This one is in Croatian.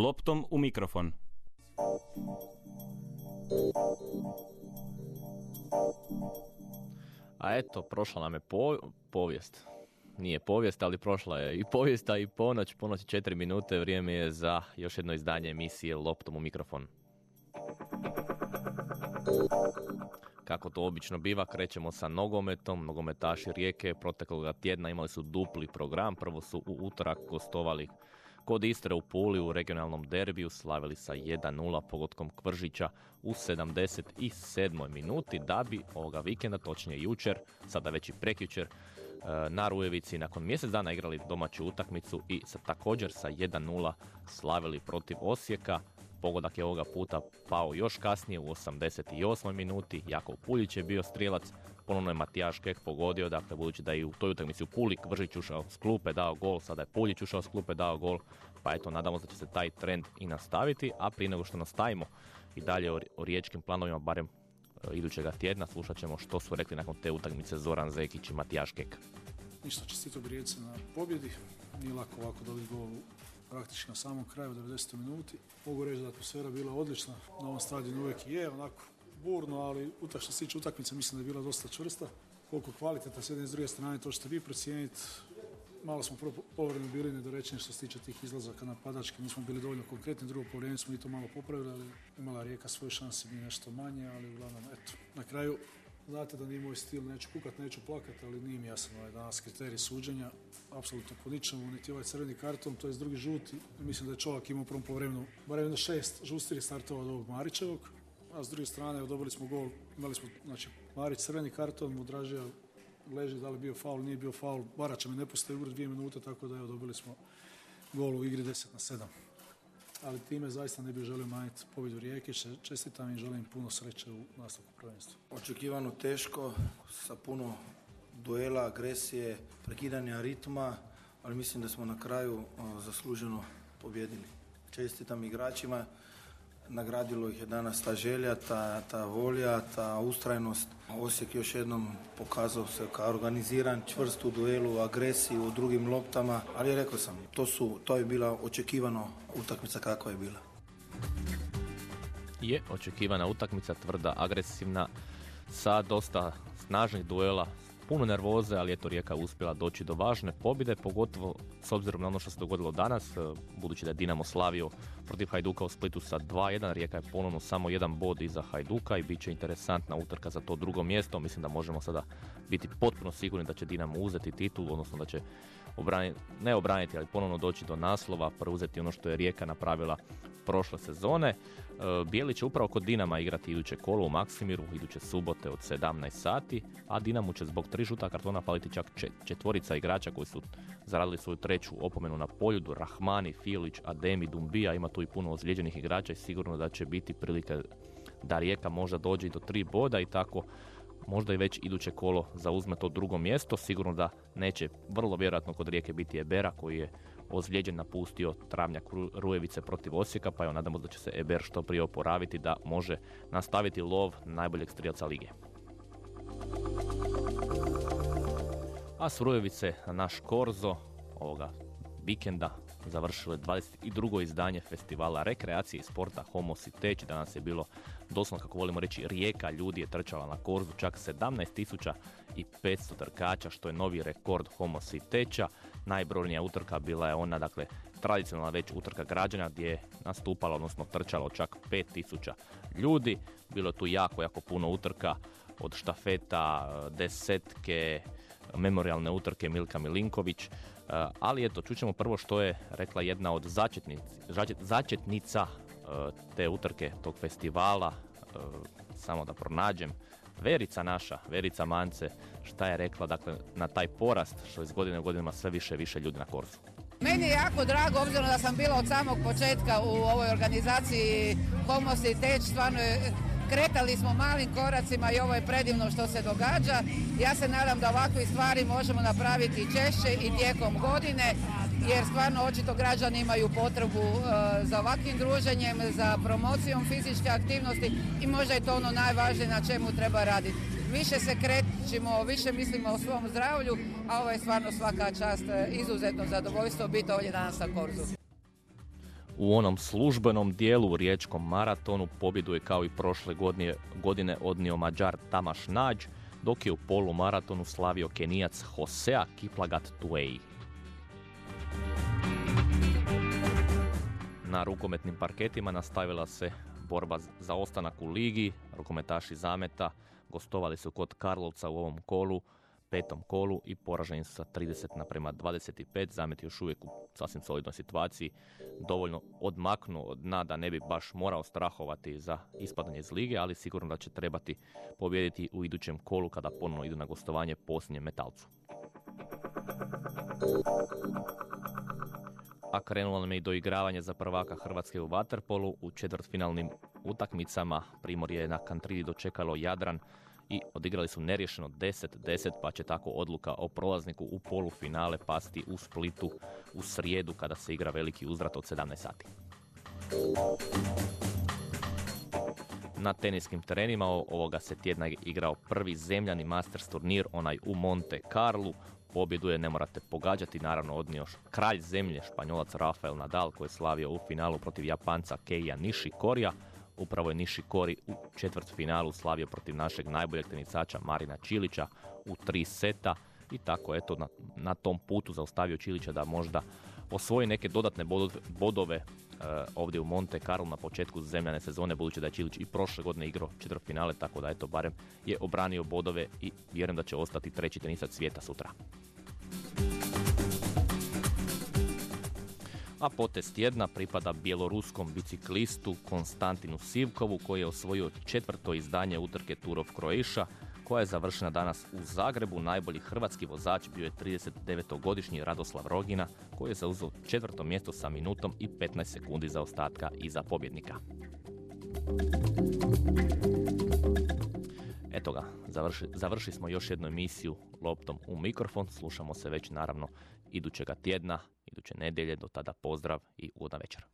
Loptom u mikrofon. A eto, prošla nam je povijest. Nije povijest, ali prošla je i povijest, a i ponoć, ponoć četiri minute, vrijeme je za još jedno izdanje emisije Loptom u mikrofon. Kako to obično biva, krećemo sa nogometom. Nogometaši Rijeke protekloga tjedna imali su dupli program. Prvo su u utorak gostovali kod Istre u Puli u regionalnom derbiju slavili sa 1-0 pogodkom Kvržića u 77. minuti da bi ovoga vikenda, točnije jučer, sada već i prekjučer, e, na Rujevici nakon mjesec dana igrali domaću utakmicu i sa, također sa 1-0 slavili protiv Osijeka. Pogodak je ovoga puta pao još kasnije u 88. minuti. Jakov Puljić je bio strijelac. Ponovno je Matijaš Kek pogodio, dakle budući da je i u toj utakmici u Puli Kvržić ušao s klupe, dao gol, sada je Puljić ušao s klupe, dao gol. Pa eto, nadamo se da će se taj trend i nastaviti, a prije nego što nastavimo i dalje o, o riječkim planovima, barem e, idućega tjedna, slušat ćemo što su rekli nakon te utakmice Zoran Zekić i Matijaš Kek. Ništa čestito Rijeci na pobjedi. Nije lako ovako dobiti gol praktički na samom kraju, 90 minuti. Mogu reći da atmosfera bila odlična. Na ovom stadionu uvijek je onako burno, ali utak što se tiče utakmice mislim da je bila dosta čvrsta. Koliko kvaliteta s jedne i s druge strane, to ćete vi procijeniti. Malo smo prvo polovremeno bili nedorečeni što se tiče tih izlazaka napadački, nismo bili dovoljno konkretni, drugo polovremeno smo i to malo popravili, ali imala Rijeka svoje šanse, mi nešto manje, ali uglavnom, eto, na kraju Znate da nije moj stil, neću kukat, neću plakat, ali nije mi jasan ovaj danas kriterij suđenja. Apsolutno po ničemu, niti ovaj crveni karton, to je drugi žuti. Mislim da je čovjek imao u prvom polovremenu, barem jedno šest žustiri startova od ovog Marićevog. A s druge strane, dobili smo gol, imali smo, znači, Marić crveni karton, Mudražija leži, da li bio faul, nije bio faul. Barača mi ne puste u dvije minute, tako da evo, dobili smo gol u igri 10 na 7 ali time zaista ne bih želio manjiti pobjedu Rijeke. Čestitam i želim puno sreće u nastavku prvenstva. Očekivano teško, sa puno duela, agresije, prekidanja ritma, ali mislim da smo na kraju zasluženo pobjedili. Čestitam igračima, nagradilo ih je danas ta želja, ta, ta volja, ta ustrajnost. Osijek još jednom pokazao se kao organiziran, čvrst u duelu, agresiju u drugim loptama, ali rekao sam, to, su, to je bila očekivano utakmica kakva je bila. Je očekivana utakmica, tvrda, agresivna, sa dosta snažnih duela, puno nervoze, ali eto Rijeka uspjela doći do važne pobjede, pogotovo s obzirom na ono što se dogodilo danas, e, budući da je Dinamo slavio protiv Hajduka u Splitu sa 2-1, Rijeka je ponovno samo jedan bod iza Hajduka i bit će interesantna utrka za to drugo mjesto. Mislim da možemo sada biti potpuno sigurni da će Dinamo uzeti titul, odnosno da će obraniti, ne obraniti, ali ponovno doći do naslova, preuzeti ono što je Rijeka napravila prošle sezone. E, Bijeli će upravo kod Dinama igrati iduće kolo u Maksimiru, iduće subote od 17 sati, a Dinamo će zbog tri žuta kartona paliti čak četvorica igrača koji su zaradili svoju treću opomenu na poljudu, Rahmani, Filić, Ademi, Dumbija, ima tu i puno ozlijeđenih igrača i sigurno da će biti prilike da Rijeka možda dođe i do tri boda i tako možda i već iduće kolo zauzme to drugo mjesto. Sigurno da neće vrlo vjerojatno kod Rijeke biti Ebera koji je ozlijeđen napustio travnjak Rujevice protiv Osijeka, pa evo nadamo da će se Eber što prije oporaviti da može nastaviti lov najboljeg strijelca lige. A s Rujevice naš Korzo ovoga vikenda završilo je 22. izdanje festivala rekreacije i sporta Homo Siteć. Danas je bilo doslovno, kako volimo reći, rijeka ljudi je trčala na korzu, čak 17.500 trkača, što je novi rekord Homo Siteća. Najbrojnija utrka bila je ona, dakle, tradicionalna već utrka građana gdje je nastupalo, odnosno trčalo čak 5000 ljudi. Bilo tu jako, jako puno utrka od štafeta, desetke, memorialne utrke Milka Milinković, ali eto, čućemo prvo što je rekla jedna od začetnica e, te utrke, tog festivala, e, samo da pronađem, Verica naša, Verica Mance, šta je rekla dakle, na taj porast što iz godine u godinama sve više više ljudi na korzu. Meni je jako drago, obzirom da sam bila od samog početka u ovoj organizaciji Homo Teć, stvarno je Kretali smo malim koracima i ovo je predivno što se događa. Ja se nadam da ovakve stvari možemo napraviti češće i tijekom godine jer stvarno očito građani imaju potrebu e, za ovakvim druženjem, za promocijom fizičke aktivnosti i možda je to ono najvažnije na čemu treba raditi. Više se krećemo, više mislimo o svom zdravlju, a ovo je stvarno svaka čast, e, izuzetno zadovoljstvo biti ovdje danas na Korzu. U onom službenom dijelu u riječkom maratonu pobjedu je kao i prošle godine, godine odnio Mađar Tamaš Nađ, dok je u polumaratonu slavio Kenijac Hosea Kiplagat Tuei. Na rukometnim parketima nastavila se borba za ostanak u ligi, rukometaši Zameta gostovali su kod Karlovca u ovom kolu, petom kolu i poraženi su sa 30 naprema 25. Zamet još uvijek u sasvim solidnoj situaciji, dovoljno odmaknuo od dna da ne bi baš morao strahovati za ispadanje iz lige, ali sigurno da će trebati pobijediti u idućem kolu kada ponovno idu na gostovanje posljednjem metalcu. A krenulo nam je i doigravanje za prvaka Hrvatske u Waterpolu u četvrtfinalnim utakmicama. Primorje je na Kantridi dočekalo Jadran i odigrali su nerješeno 10-10 pa će tako odluka o prolazniku u polufinale pasti u Splitu u srijedu kada se igra veliki uzvrat od 17 sati. Na teniskim terenima ovoga se tjedna igrao prvi zemljani Masters turnir, onaj u Monte Carlo. Pobjedu je, ne morate pogađati, naravno odnio kralj zemlje, španjolac Rafael Nadal koji je slavio u finalu protiv Japanca Keija Nishikoria. Upravo je Nishikori u četvrt finalu slavio protiv našeg najboljeg tenisača Marina Čilića u tri seta i tako eto na, na tom putu zaustavio Čilića da možda osvoji neke dodatne bodove e, ovdje u Monte Carlo na početku zemljane sezone, budući da je Čilić i prošle godine igrao četvrt finale, tako da eto barem je obranio bodove i vjerujem da će ostati treći tenisac svijeta sutra. A potest tjedna pripada bjeloruskom biciklistu Konstantinu Sivkovu koji je osvojio četvrto izdanje utrke Tour of Croatia koja je završena danas u Zagrebu. Najbolji hrvatski vozač bio je 39-godišnji Radoslav Rogina koji je zauzeo četvrto mjesto sa minutom i 15 sekundi za ostatka iza pobjednika. Eto ga, završi, završili smo još jednu emisiju Loptom u mikrofon. Slušamo se već naravno idućega tjedna, iduće nedjelje. Do tada pozdrav i ugodan večer.